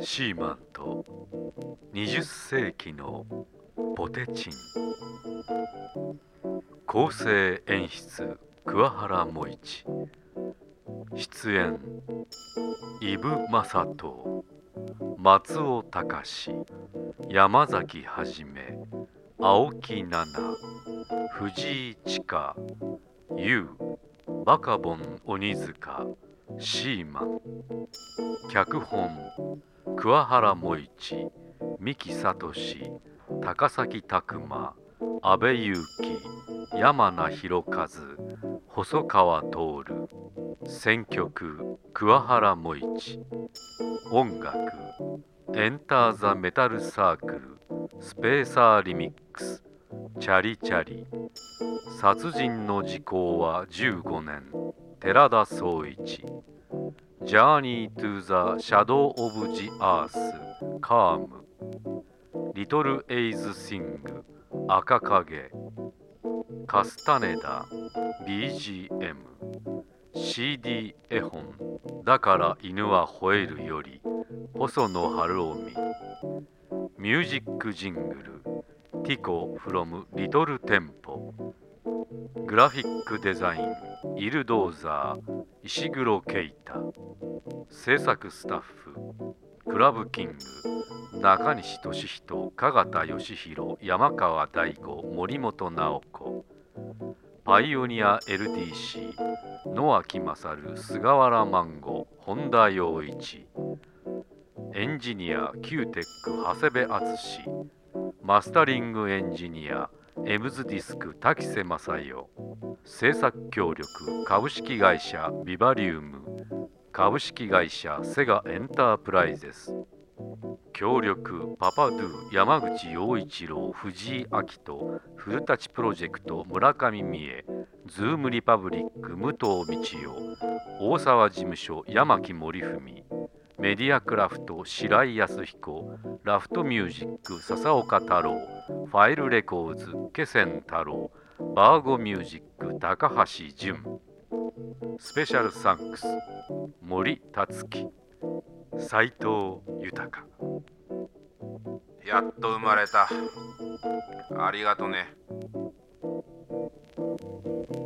シーマンと20世紀のポテチン。構成演出桑原萌一。出演伊武正人松尾隆。山崎はじめ。青木奈。々藤井千佳。優バカボン鬼塚。シーマン。脚本桑原萌一三木聡高崎拓磨阿部勇樹山名博和細川徹。選曲桑原萌一。音楽エンター・ザ・メタル・サークルスペーサー・リミックスチャリチャリ。殺人の時効は15年寺田総一。ジャーニー・トゥ・ザ・シャドウ・オブ・ジ・アースカームリトル・エイズ・シング赤影カスタネダ BGM CD 絵本だから犬は吠えるより細野晴臣ミュージックジングルティコ from リトルテンポグラフィックデザインイルドーザー石黒啓太。制作スタッフクラブキング。中西俊人加賀田義弘山川大吾森本直子。パイオニア LDC 野脇勝菅原万吾本田洋一。エンジニア Q-TEC 長谷部敦マスタリングエンジニア M's Disc 滝瀬真代。制作協力株式会社ビバリウム株式会社セガエンタープライゼス協力パパドゥ山口洋一郎藤井明人古舘プロジェクト村上美恵ズームリパブリック武藤道夫大沢事務所山木森文メディアクラフト白井康彦ラフトミュージック笹岡太郎ファイルレコーズ気仙太郎バーゴミュージック高橋純スペシャルサンクス。森達樹。斎藤豊。やっと生まれた。ありがとね。